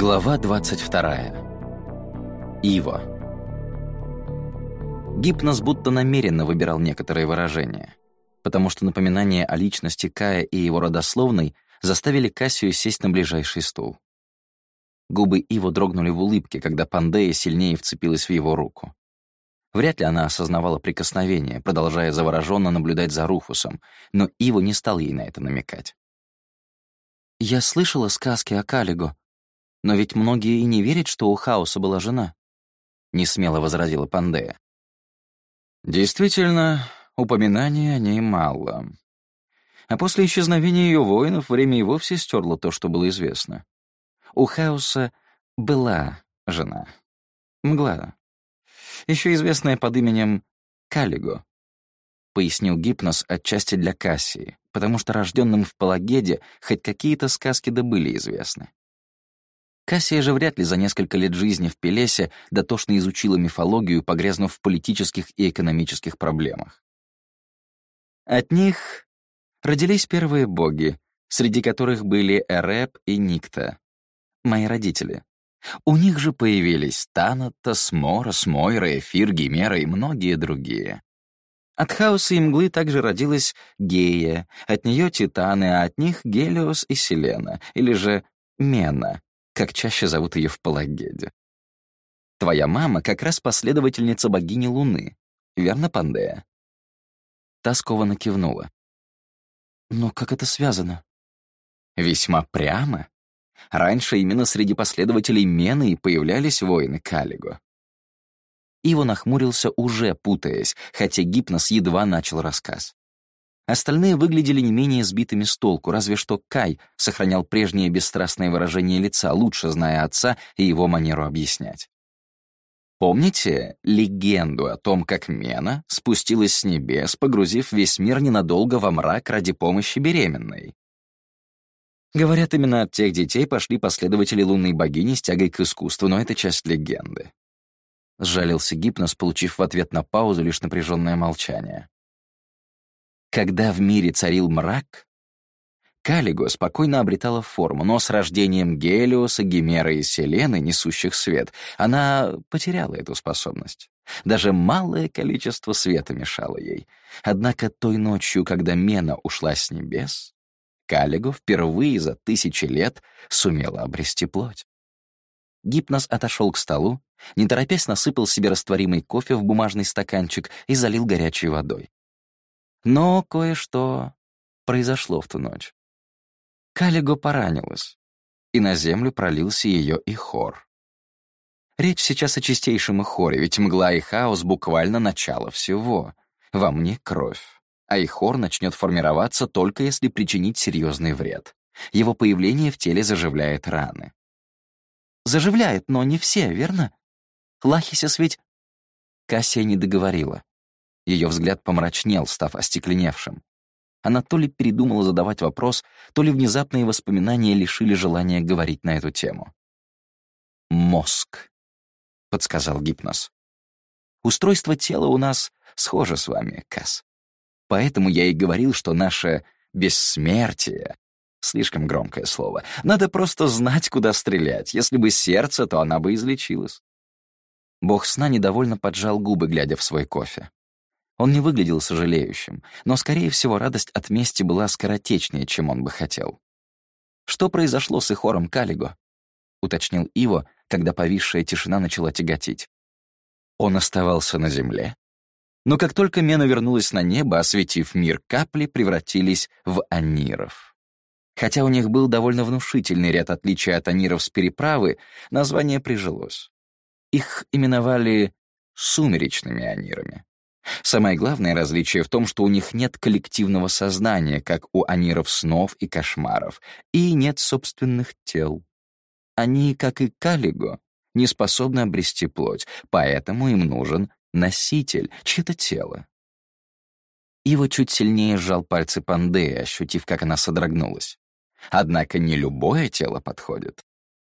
Глава 22. Ива. Гипноз будто намеренно выбирал некоторые выражения, потому что напоминания о личности Кая и его родословной заставили Кассию сесть на ближайший стул. Губы Иво дрогнули в улыбке, когда Пандея сильнее вцепилась в его руку. Вряд ли она осознавала прикосновение, продолжая завороженно наблюдать за Руфусом, но Иво не стал ей на это намекать. «Я слышала сказки о Калиго, но ведь многие и не верят, что у Хаоса была жена», — несмело возразила Пандея. «Действительно, упоминаний о ней мало. А после исчезновения ее воинов время и вовсе стерло то, что было известно. У Хаоса была жена. Мгла. Еще известная под именем Калиго, пояснил Гипнос отчасти для Кассии, потому что рожденным в Палагеде хоть какие-то сказки да были известны. Кассия же вряд ли за несколько лет жизни в Пелесе дотошно изучила мифологию, погрязнув в политических и экономических проблемах. От них родились первые боги, среди которых были Эреб и Никта, мои родители. У них же появились Таната, Смора, Смойра, Эфир, Гимера и многие другие. От хаоса и мглы также родилась Гея, от нее Титаны, а от них Гелиос и Селена, или же Мена, как чаще зовут ее в Палагеде. Твоя мама как раз последовательница богини Луны, верно, Пандея?» Та скованно кивнула. «Но как это связано?» «Весьма прямо. Раньше именно среди последователей Мены и появлялись воины Калиго». Иво нахмурился, уже путаясь, хотя гипноз едва начал рассказ. Остальные выглядели не менее сбитыми с толку, разве что Кай сохранял прежнее бесстрастное выражение лица, лучше зная отца и его манеру объяснять. Помните легенду о том, как Мена спустилась с небес, погрузив весь мир ненадолго во мрак ради помощи беременной? Говорят, именно от тех детей пошли последователи лунной богини с тягой к искусству, но это часть легенды. Сжалился Гипнос, получив в ответ на паузу лишь напряженное молчание. Когда в мире царил мрак, Калиго спокойно обретала форму, но с рождением Гелиоса, Гимера и Селены, несущих свет, она потеряла эту способность. Даже малое количество света мешало ей. Однако той ночью, когда Мена ушла с небес, Калиго впервые за тысячи лет сумела обрести плоть. Гипнос отошел к столу, не торопясь насыпал себе растворимый кофе в бумажный стаканчик и залил горячей водой. Но кое-что произошло в ту ночь. Калиго поранилась, и на землю пролился ее и хор. Речь сейчас о чистейшем хоре, ведь мгла и хаос буквально начало всего. Во мне кровь, а ихор начнет формироваться только если причинить серьезный вред. Его появление в теле заживляет раны. Заживляет, но не все, верно? Лахисис ведь... Кассия не договорила. Ее взгляд помрачнел, став остекленевшим. Она то ли передумала задавать вопрос, то ли внезапные воспоминания лишили желания говорить на эту тему. «Мозг», — подсказал гипноз. «Устройство тела у нас схоже с вами, Касс. Поэтому я и говорил, что наше бессмертие — слишком громкое слово. Надо просто знать, куда стрелять. Если бы сердце, то она бы излечилась». Бог сна недовольно поджал губы, глядя в свой кофе. Он не выглядел сожалеющим, но, скорее всего, радость от мести была скоротечнее, чем он бы хотел. «Что произошло с Ихором Калиго?» — уточнил Иво, когда повисшая тишина начала тяготить. Он оставался на земле. Но как только Мена вернулась на небо, осветив мир, капли превратились в аниров. Хотя у них был довольно внушительный ряд отличий от аниров с переправы, название прижилось. Их именовали «сумеречными анирами». Самое главное различие в том, что у них нет коллективного сознания, как у аниров снов и кошмаров, и нет собственных тел. Они, как и Калиго, не способны обрести плоть, поэтому им нужен носитель, чье-то тело. Ива чуть сильнее сжал пальцы Пандеи, ощутив, как она содрогнулась. Однако не любое тело подходит.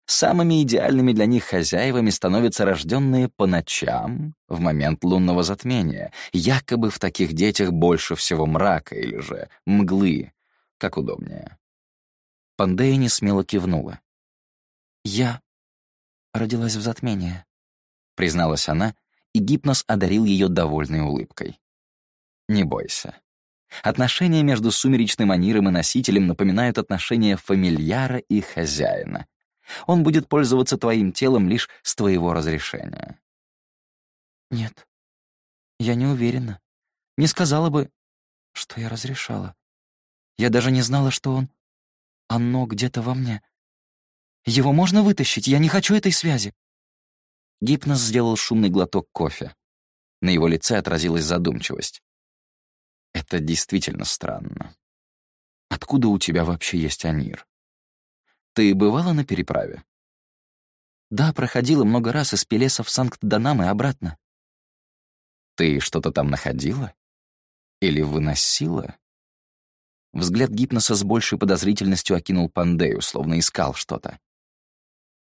Самыми идеальными для них хозяевами становятся рожденные по ночам, в момент лунного затмения. Якобы в таких детях больше всего мрака или же мглы, как удобнее. Пандея не смело кивнула. «Я родилась в затмении», — призналась она, и гипноз одарил ее довольной улыбкой. «Не бойся. Отношения между сумеречным аниром и носителем напоминают отношения фамильяра и хозяина. Он будет пользоваться твоим телом лишь с твоего разрешения». «Нет, я не уверена. Не сказала бы, что я разрешала. Я даже не знала, что он... Оно где-то во мне. Его можно вытащить, я не хочу этой связи». Гипноз сделал шумный глоток кофе. На его лице отразилась задумчивость. «Это действительно странно. Откуда у тебя вообще есть Анир? Ты бывала на переправе?» «Да, проходила много раз из Пелеса в Санкт-Данам и обратно». «Ты что-то там находила? Или выносила?» Взгляд гипноса с большей подозрительностью окинул Пандею, словно искал что-то.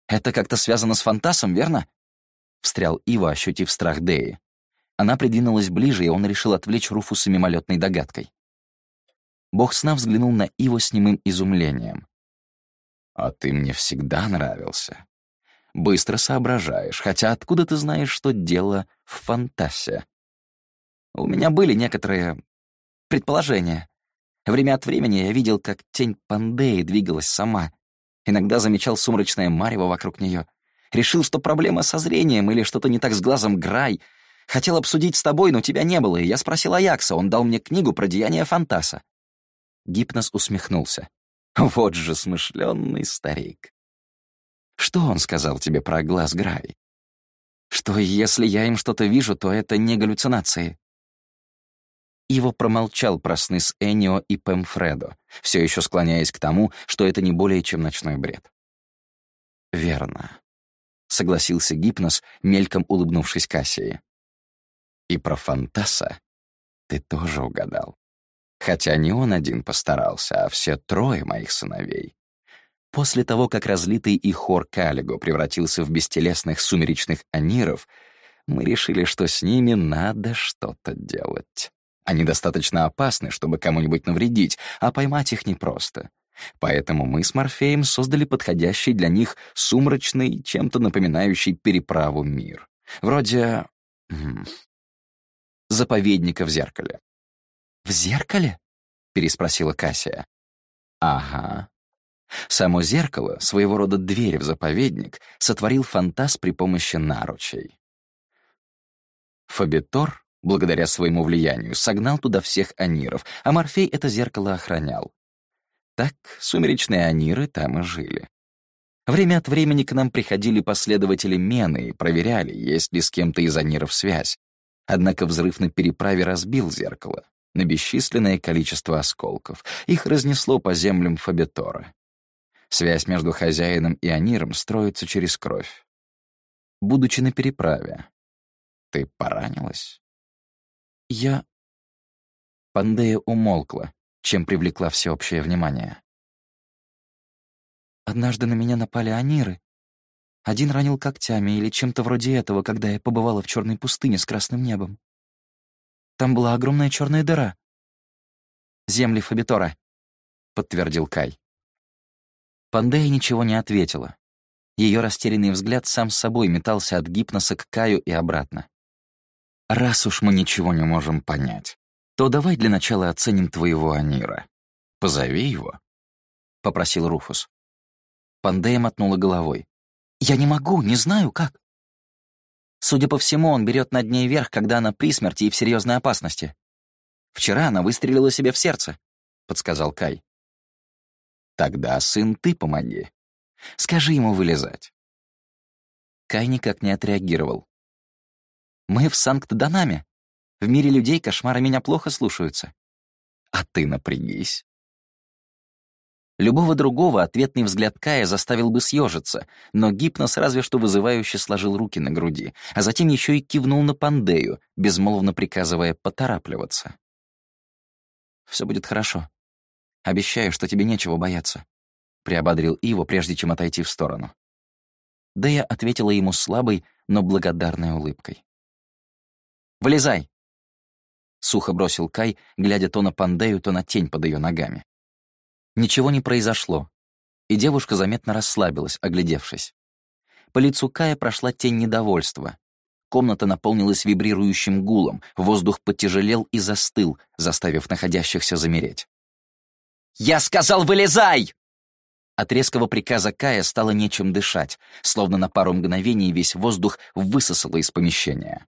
«Это как-то связано с Фантасом, верно?» — встрял Ива, ощутив страх Деи. Она придвинулась ближе, и он решил отвлечь Руфуса мимолетной догадкой. Бог сна взглянул на Иву с немым изумлением. «А ты мне всегда нравился. Быстро соображаешь, хотя откуда ты знаешь, что дело в фантасе?» «У меня были некоторые предположения», Время от времени я видел, как тень Пандеи двигалась сама. Иногда замечал сумрачное марево вокруг нее. Решил, что проблема со зрением или что-то не так с глазом Грай. Хотел обсудить с тобой, но тебя не было, и я спросил Аякса, он дал мне книгу про деяния Фантаса. Гипнос усмехнулся. Вот же смышленный старик. Что он сказал тебе про глаз Грай? Что если я им что-то вижу, то это не галлюцинации. Иво промолчал про сны с Энио и Пемфредо, все еще склоняясь к тому, что это не более чем ночной бред. «Верно», — согласился Гипнос, мельком улыбнувшись Кассии. «И про Фантаса ты тоже угадал. Хотя не он один постарался, а все трое моих сыновей. После того, как разлитый и хор Калиго превратился в бестелесных сумеречных аниров, мы решили, что с ними надо что-то делать. Они достаточно опасны, чтобы кому-нибудь навредить, а поймать их непросто. Поэтому мы с Морфеем создали подходящий для них сумрачный, чем-то напоминающий переправу мир. Вроде... заповедника в зеркале. «В зеркале?» — переспросила Кассия. «Ага». Само зеркало, своего рода дверь в заповедник, сотворил фантаз при помощи наручей. Фабитор благодаря своему влиянию, согнал туда всех аниров, а Морфей это зеркало охранял. Так сумеречные аниры там и жили. Время от времени к нам приходили последователи Мены и проверяли, есть ли с кем-то из аниров связь. Однако взрыв на переправе разбил зеркало на бесчисленное количество осколков. Их разнесло по землям Фабетора. Связь между хозяином и аниром строится через кровь. Будучи на переправе, ты поранилась? «Я...» Пандея умолкла, чем привлекла всеобщее внимание. «Однажды на меня напали аниры. Один ранил когтями или чем-то вроде этого, когда я побывала в черной пустыне с красным небом. Там была огромная черная дыра. «Земли Фабитора», — подтвердил Кай. Пандея ничего не ответила. Ее растерянный взгляд сам с собой метался от гипноса к Каю и обратно. Раз уж мы ничего не можем понять, то давай для начала оценим твоего Анира. Позови его», — попросил Руфус. Пандея мотнула головой. «Я не могу, не знаю, как». Судя по всему, он берет над ней верх, когда она при смерти и в серьезной опасности. Вчера она выстрелила себе в сердце, — подсказал Кай. Тогда, сын, ты помоги. Скажи ему вылезать. Кай никак не отреагировал. Мы в Санкт-Данаме. В мире людей кошмары меня плохо слушаются. А ты напрягись. Любого другого ответный взгляд Кая заставил бы съежиться, но гипноз разве что вызывающе сложил руки на груди, а затем еще и кивнул на Пандею, безмолвно приказывая поторапливаться. «Все будет хорошо. Обещаю, что тебе нечего бояться», — приободрил Иво, прежде чем отойти в сторону. Дэя ответила ему слабой, но благодарной улыбкой. Вылезай!» Сухо бросил Кай, глядя то на Пандею, то на тень под ее ногами. Ничего не произошло, и девушка заметно расслабилась, оглядевшись. По лицу Кая прошла тень недовольства. Комната наполнилась вибрирующим гулом, воздух потяжелел и застыл, заставив находящихся замереть. «Я сказал, вылезай!» От резкого приказа Кая стало нечем дышать, словно на пару мгновений весь воздух высосало из помещения.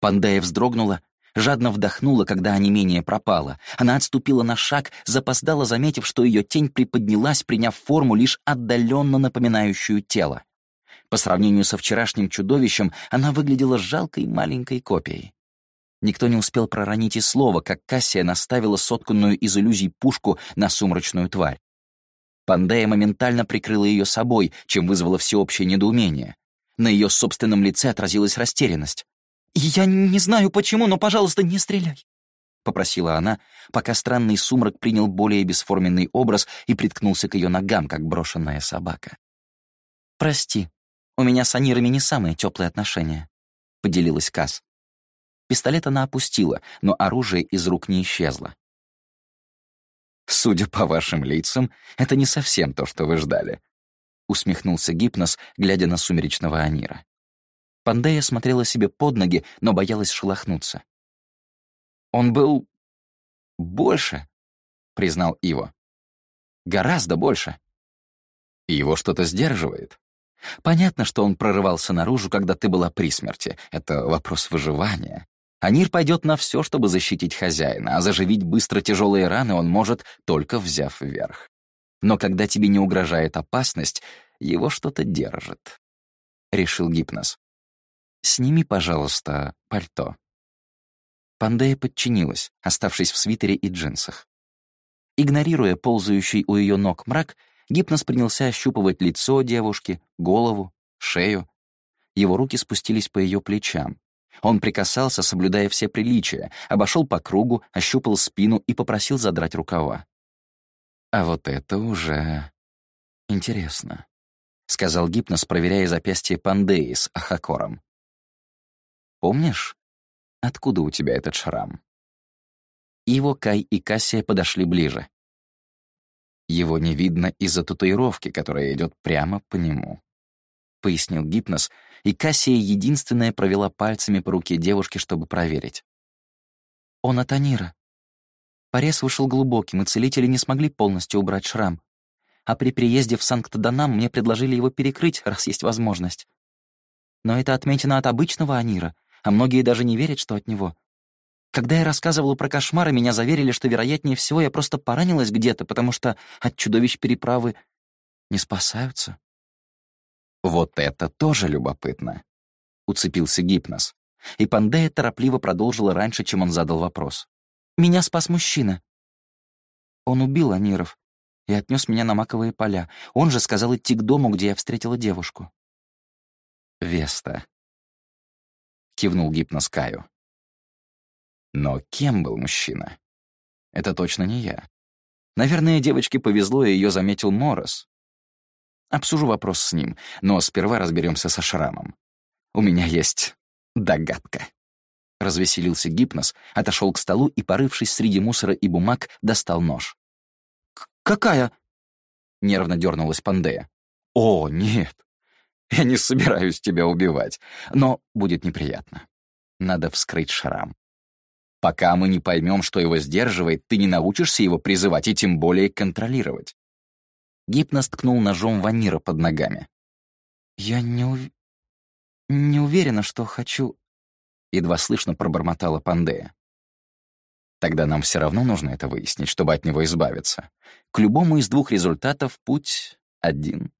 Пандея вздрогнула, жадно вдохнула, когда онемение пропало. Она отступила на шаг, запоздала, заметив, что ее тень приподнялась, приняв форму, лишь отдаленно напоминающую тело. По сравнению со вчерашним чудовищем, она выглядела жалкой маленькой копией. Никто не успел проронить и слова, как Кассия наставила сотканную из иллюзий пушку на сумрачную тварь. Пандея моментально прикрыла ее собой, чем вызвало всеобщее недоумение. На ее собственном лице отразилась растерянность. «Я не знаю почему, но, пожалуйста, не стреляй!» — попросила она, пока странный сумрак принял более бесформенный образ и приткнулся к ее ногам, как брошенная собака. «Прости, у меня с Анирами не самые теплые отношения», — поделилась Касс. Пистолет она опустила, но оружие из рук не исчезло. «Судя по вашим лицам, это не совсем то, что вы ждали», — усмехнулся Гипнос, глядя на сумеречного Анира. Пандея смотрела себе под ноги, но боялась шелохнуться. «Он был... больше», — признал Иво. «Гораздо больше». «Его что-то сдерживает?» «Понятно, что он прорывался наружу, когда ты была при смерти. Это вопрос выживания. Анир пойдет на все, чтобы защитить хозяина, а заживить быстро тяжелые раны он может, только взяв вверх. Но когда тебе не угрожает опасность, его что-то держит», — решил Гипнос. «Сними, пожалуйста, пальто». Пандея подчинилась, оставшись в свитере и джинсах. Игнорируя ползающий у ее ног мрак, Гипнос принялся ощупывать лицо девушки, голову, шею. Его руки спустились по ее плечам. Он прикасался, соблюдая все приличия, обошел по кругу, ощупал спину и попросил задрать рукава. «А вот это уже интересно», — сказал Гипнос, проверяя запястье Пандеи с Ахакором. Помнишь, откуда у тебя этот шрам?» Его Кай и Кассия подошли ближе. Его не видно из-за татуировки, которая идет прямо по нему. Пояснил Гипнос, и Кассия единственная провела пальцами по руке девушки, чтобы проверить. «Он от Анира. Порез вышел глубоким, и целители не смогли полностью убрать шрам. А при приезде в Санкт-Данам мне предложили его перекрыть, раз есть возможность. Но это отметина от обычного Анира, а многие даже не верят, что от него. Когда я рассказывала про кошмары, меня заверили, что, вероятнее всего, я просто поранилась где-то, потому что от чудовищ переправы не спасаются. «Вот это тоже любопытно», — уцепился Гипнос. И Пандея торопливо продолжила раньше, чем он задал вопрос. «Меня спас мужчина. Он убил Аниров и отнес меня на маковые поля. Он же сказал идти к дому, где я встретила девушку». «Веста», кивнул Гипнос Каю. Но кем был мужчина? Это точно не я. Наверное, девочке повезло, и ее заметил Морос. Обсужу вопрос с ним, но сперва разберемся со шрамом. У меня есть догадка. Развеселился Гипнос, отошел к столу и, порывшись среди мусора и бумаг, достал нож. «Какая?» — нервно дернулась Пандея. «О, нет, я не собираюсь тебя убивать, но будет неприятно. Надо вскрыть шрам. Пока мы не поймем, что его сдерживает, ты не научишься его призывать и тем более контролировать. Гипнос ткнул ножом Ванира под ногами. «Я не, ув... не уверена, что хочу...» Едва слышно пробормотала Пандея. Тогда нам все равно нужно это выяснить, чтобы от него избавиться. К любому из двух результатов путь один.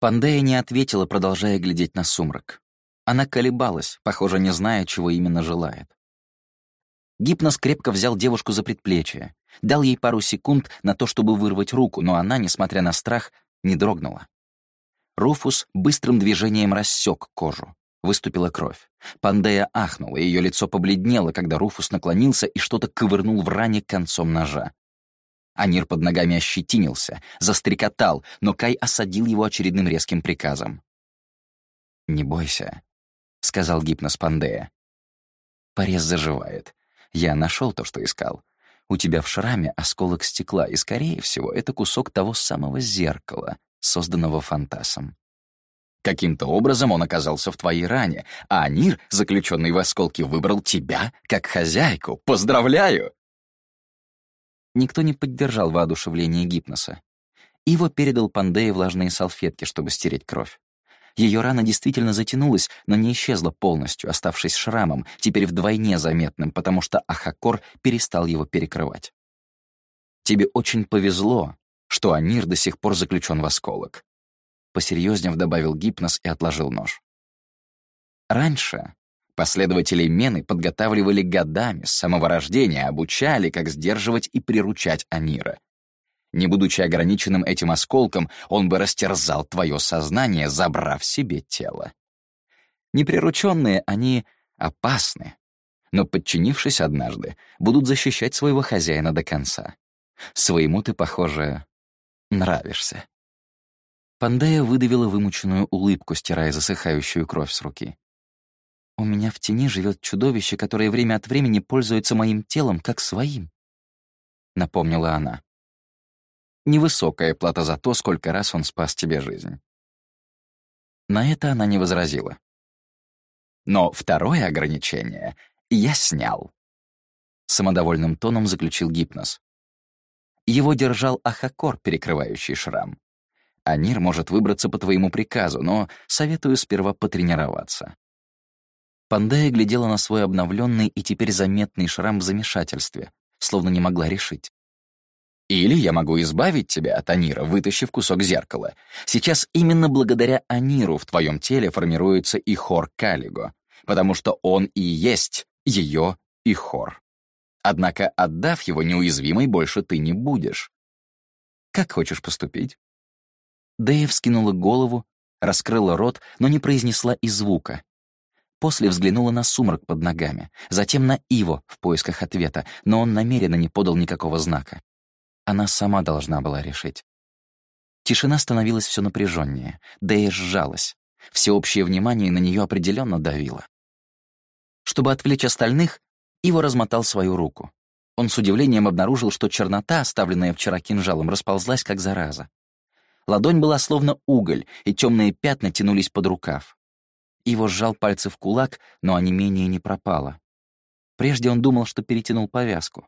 Пандея не ответила, продолжая глядеть на сумрак. Она колебалась, похоже, не зная, чего именно желает. Гипнос крепко взял девушку за предплечье, дал ей пару секунд на то, чтобы вырвать руку, но она, несмотря на страх, не дрогнула. Руфус быстрым движением рассек кожу. Выступила кровь. Пандея ахнула, ее лицо побледнело, когда Руфус наклонился и что-то ковырнул в ране концом ножа. Анир под ногами ощетинился, застрекотал, но Кай осадил его очередным резким приказом. «Не бойся», — сказал Гипнос Пандея. «Порез заживает. Я нашел то, что искал. У тебя в шраме осколок стекла, и, скорее всего, это кусок того самого зеркала, созданного Фантасом. Каким-то образом он оказался в твоей ране, а Анир, заключенный в осколке, выбрал тебя как хозяйку. Поздравляю!» Никто не поддержал воодушевление гипноса. Иво передал Пандее влажные салфетки, чтобы стереть кровь. Ее рана действительно затянулась, но не исчезла полностью, оставшись шрамом, теперь вдвойне заметным, потому что Ахакор перестал его перекрывать. «Тебе очень повезло, что Анир до сих пор заключен в осколок посерьезнее добавил гипноз и отложил нож. Раньше последователей Мены подготавливали годами, с самого рождения обучали, как сдерживать и приручать Анира. Не будучи ограниченным этим осколком, он бы растерзал твое сознание, забрав себе тело. Неприрученные они опасны, но, подчинившись однажды, будут защищать своего хозяина до конца. Своему ты, похоже, нравишься. Пандея выдавила вымученную улыбку, стирая засыхающую кровь с руки. «У меня в тени живет чудовище, которое время от времени пользуется моим телом как своим», — напомнила она. Невысокая плата за то, сколько раз он спас тебе жизнь. На это она не возразила. Но второе ограничение я снял. Самодовольным тоном заключил гипноз. Его держал Ахакор, перекрывающий шрам. Анир может выбраться по твоему приказу, но советую сперва потренироваться». Пандея глядела на свой обновленный и теперь заметный шрам в замешательстве, словно не могла решить. Или я могу избавить тебя от Анира, вытащив кусок зеркала. Сейчас именно благодаря Аниру в твоем теле формируется и хор Калиго, потому что он и есть ее и хор. Однако, отдав его неуязвимой, больше ты не будешь. Как хочешь поступить? Дэя вскинула голову, раскрыла рот, но не произнесла и звука. После взглянула на сумрак под ногами, затем на Иво в поисках ответа, но он намеренно не подал никакого знака. Она сама должна была решить. Тишина становилась все напряженнее. Дэя сжалась. Всеобщее внимание на нее определенно давило. Чтобы отвлечь остальных, Иво размотал свою руку. Он с удивлением обнаружил, что чернота, оставленная вчера кинжалом, расползлась как зараза. Ладонь была словно уголь, и темные пятна тянулись под рукав. Иво сжал пальцы в кулак, но онемение не пропало. Прежде он думал, что перетянул повязку.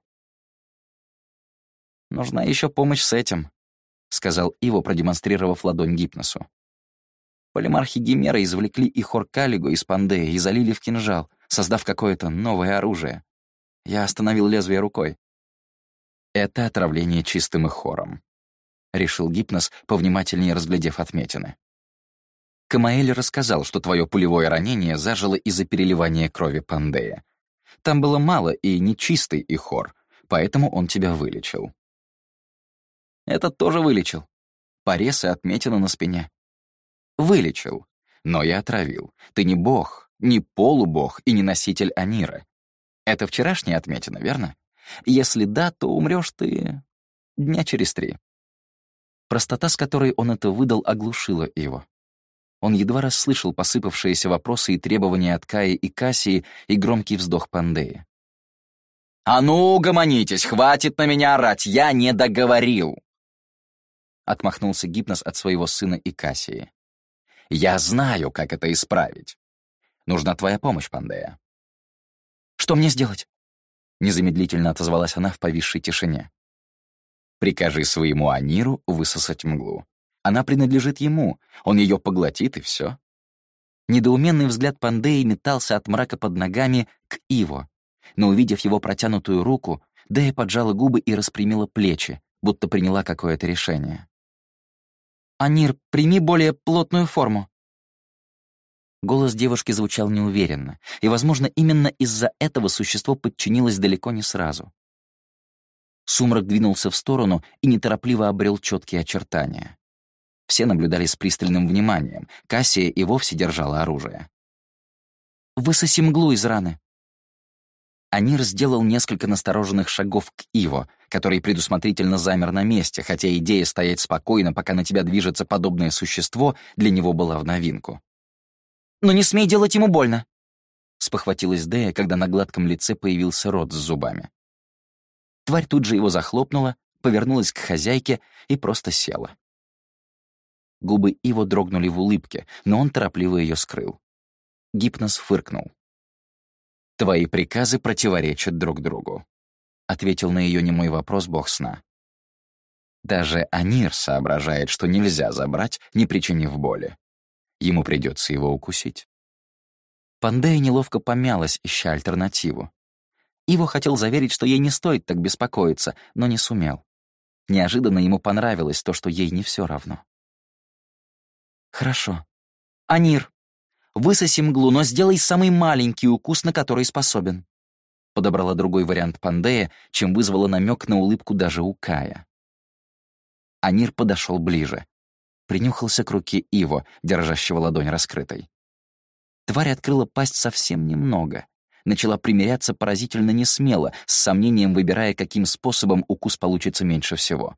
«Нужна еще помощь с этим», — сказал Иво, продемонстрировав ладонь гипносу. Полимархи Гимера извлекли и Хоркалигу из Пандея и залили в кинжал, создав какое-то новое оружие. Я остановил лезвие рукой. Это отравление чистым ихором. — решил Гипнос, повнимательнее разглядев отметины. Камаэль рассказал, что твое пулевое ранение зажило из-за переливания крови Пандея. Там было мало и нечистый ихор, поэтому он тебя вылечил. Этот тоже вылечил. Порез и отметина на спине. Вылечил, но я отравил. Ты не бог, не полубог и не носитель Анира. Это вчерашняя отметина, верно? Если да, то умрешь ты дня через три. Простота, с которой он это выдал, оглушила его. Он едва расслышал посыпавшиеся вопросы и требования от Каи и Кассии и громкий вздох Пандеи. «А ну, угомонитесь, хватит на меня орать, я не договорил!» Отмахнулся Гипнос от своего сына и Кассии. «Я знаю, как это исправить. Нужна твоя помощь, Пандея». «Что мне сделать?» Незамедлительно отозвалась она в повисшей тишине. Прикажи своему Аниру высосать мглу. Она принадлежит ему, он ее поглотит, и все. Недоуменный взгляд Пандеи метался от мрака под ногами к Иво. Но, увидев его протянутую руку, Дея поджала губы и распрямила плечи, будто приняла какое-то решение. «Анир, прими более плотную форму». Голос девушки звучал неуверенно, и, возможно, именно из-за этого существо подчинилось далеко не сразу. Сумрак двинулся в сторону и неторопливо обрел четкие очертания. Все наблюдали с пристальным вниманием. Кассия и вовсе держала оружие. «Высоси мглу из раны!» Анир сделал несколько настороженных шагов к Иво, который предусмотрительно замер на месте, хотя идея стоять спокойно, пока на тебя движется подобное существо, для него была в новинку. «Но не смей делать ему больно!» — спохватилась Дея, когда на гладком лице появился рот с зубами. Тварь тут же его захлопнула, повернулась к хозяйке и просто села. Губы Иво дрогнули в улыбке, но он торопливо ее скрыл. Гипноз фыркнул. «Твои приказы противоречат друг другу», — ответил на ее немой вопрос бог сна. Даже Анир соображает, что нельзя забрать, не причинив боли. Ему придется его укусить. Пандея неловко помялась, ища альтернативу. Иво хотел заверить, что ей не стоит так беспокоиться, но не сумел. Неожиданно ему понравилось то, что ей не все равно. «Хорошо. Анир, высоси мглу, но сделай самый маленький укус, на который способен», подобрала другой вариант Пандея, чем вызвала намек на улыбку даже у Кая. Анир подошел ближе. Принюхался к руке Иво, держащего ладонь раскрытой. Тварь открыла пасть совсем немного. Начала примиряться поразительно несмело, с сомнением выбирая, каким способом укус получится меньше всего.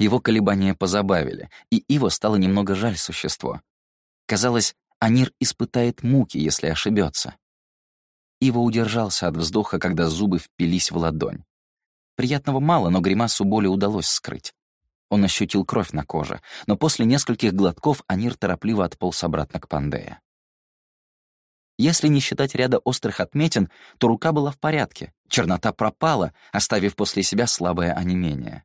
Его колебания позабавили, и Иво стало немного жаль существо. Казалось, Анир испытает муки, если ошибется. Иво удержался от вздоха, когда зубы впились в ладонь. Приятного мало, но гримасу боли удалось скрыть. Он ощутил кровь на коже, но после нескольких глотков Анир торопливо отполз обратно к Пандея. Если не считать ряда острых отметин, то рука была в порядке, чернота пропала, оставив после себя слабое онемение.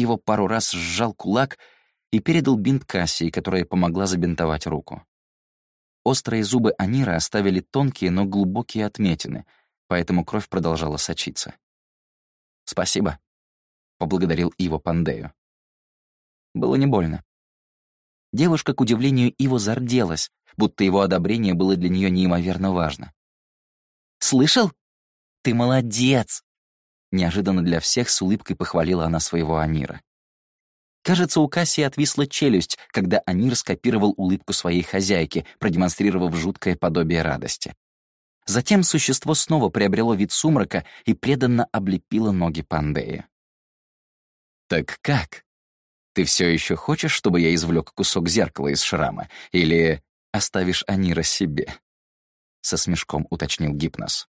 Его пару раз сжал кулак и передал бинт Кассии, которая помогла забинтовать руку. Острые зубы Анира оставили тонкие, но глубокие отметины, поэтому кровь продолжала сочиться. «Спасибо», — поблагодарил Иво Пандею. Было не больно. Девушка, к удивлению, Иво зарделась, будто его одобрение было для нее неимоверно важно. «Слышал? Ты молодец!» Неожиданно для всех с улыбкой похвалила она своего Анира. Кажется, у Кассии отвисла челюсть, когда Анир скопировал улыбку своей хозяйки, продемонстрировав жуткое подобие радости. Затем существо снова приобрело вид сумрака и преданно облепило ноги Пандея. «Так как? Ты все еще хочешь, чтобы я извлек кусок зеркала из шрама? Или оставишь Анира себе?» Со смешком уточнил Гипнос.